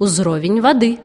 узровень воды.